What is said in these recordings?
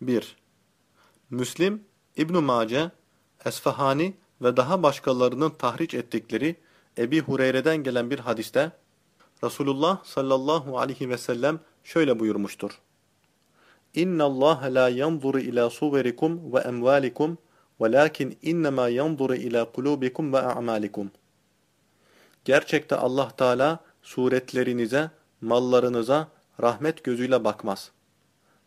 1. Müslim, İbn-i Mace, Esfahani ve daha başkalarının tahriç ettikleri Ebi Hureyre'den gelen bir hadiste Resulullah sallallahu aleyhi ve sellem şöyle buyurmuştur. İnna Allah la yanzuru ila suverikum ve emvalikum velakin innema yanzuru ila kulubikum ve a'malikum. Gerçekte Allah Teala suretlerinize, mallarınıza rahmet gözüyle bakmaz.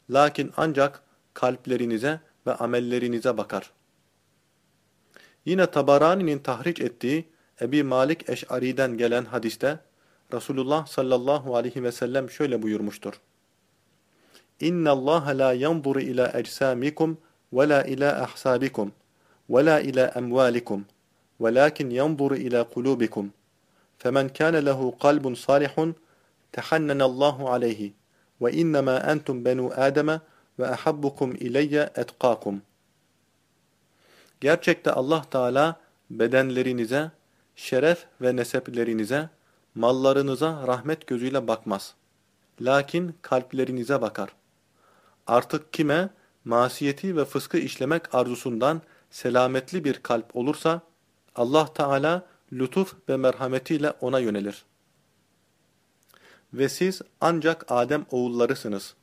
Lakin ancak kalplerinize ve amellerinize bakar. Yine Tabarani'nin tahriç ettiği Ebi Malik Eş'ari'den gelen hadiste Resulullah sallallahu aleyhi ve sellem şöyle buyurmuştur. İnna Allah la yanzuru ila ecsamikum ve la ila ahsabikum ve la ila emvalikum velakin yanzuru ila kulubikum. Femen kana lehu kalbun salihun tehannana Allahu aleyhi ve innema entum benu Adem'e ve ahabbukum ileyye etkakum. Gerçekte Allah Teala bedenlerinize, şeref ve neseplerinize, mallarınıza rahmet gözüyle bakmaz. Lakin kalplerinize bakar. Artık kime masiyeti ve fıskı işlemek arzusundan selametli bir kalp olursa, Allah Teala lütuf ve merhametiyle ona yönelir. Ve siz ancak Adem oğullarısınız.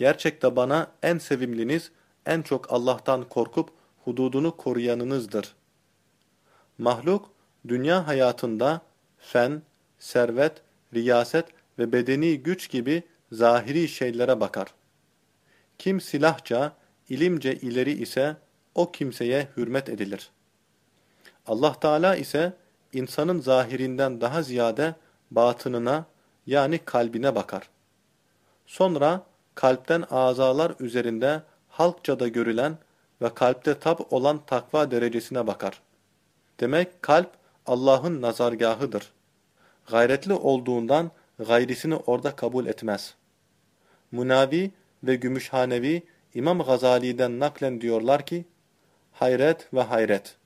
Gerçekte bana en sevimliniz, en çok Allah'tan korkup hududunu koruyanınızdır. Mahluk, dünya hayatında fen, servet, riyaset ve bedeni güç gibi zahiri şeylere bakar. Kim silahça, ilimce ileri ise o kimseye hürmet edilir. Allah Teala ise insanın zahirinden daha ziyade batınına yani kalbine bakar. Sonra kalpten azalar üzerinde halkça da görülen ve kalpte tab olan takva derecesine bakar. Demek kalp Allah'ın nazargahıdır. Gayretli olduğundan gayrisini orada kabul etmez. Munavi ve Gümüşhanevi İmam Gazali'den naklen diyorlar ki, hayret ve hayret.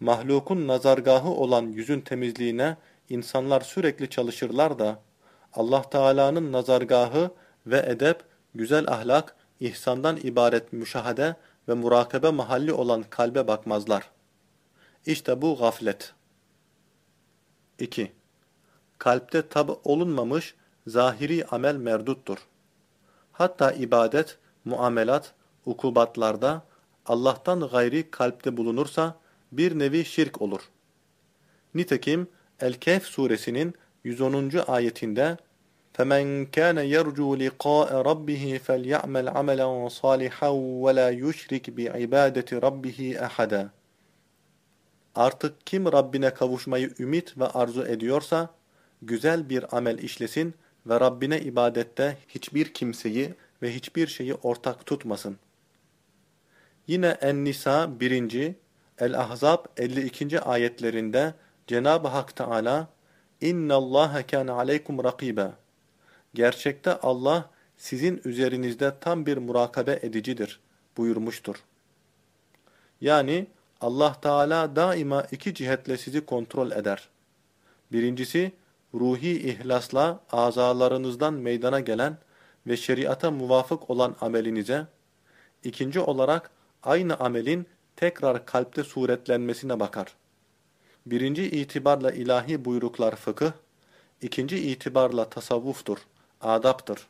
Mahlukun nazargahı olan yüzün temizliğine insanlar sürekli çalışırlar da, Allah Teala'nın nazargahı ve edep, güzel ahlak, ihsandan ibaret müşahede ve murakabe mahalli olan kalbe bakmazlar. İşte bu gaflet. 2. Kalpte tab olunmamış zahiri amel merduttur. Hatta ibadet, muamelat, ukubatlarda Allah'tan gayri kalpte bulunursa bir nevi şirk olur. Nitekim El-Kehf suresinin 110. ayetinde فَمَنْ كَانَ يَرْجُوا لِقَاءَ رَبِّهِ فَلْيَعْمَلْ عَمَلًا صَالِحًا وَلَا يُشْرِكْ بِعِبَادَةِ رَبِّهِ أَحَدًا Artık kim Rabbine kavuşmayı ümit ve arzu ediyorsa, güzel bir amel işlesin ve Rabbine ibadette hiçbir kimseyi ve hiçbir şeyi ortak tutmasın. Yine En-Nisa 1. El-Ahzab 52. ayetlerinde Cenab-ı Hak Teala İnna Allaha kana aleykum rakiba. Gerçekte Allah sizin üzerinizde tam bir murakabe edicidir buyurmuştur. Yani Allah Teala daima iki cihetle sizi kontrol eder. Birincisi ruhi ihlasla azalarınızdan meydana gelen ve şeriata muvafık olan amelinize, ikinci olarak aynı amelin tekrar kalpte suretlenmesine bakar. Birinci itibarla ilahi buyruklar fıkıh, ikinci itibarla tasavvuftur, adaptır.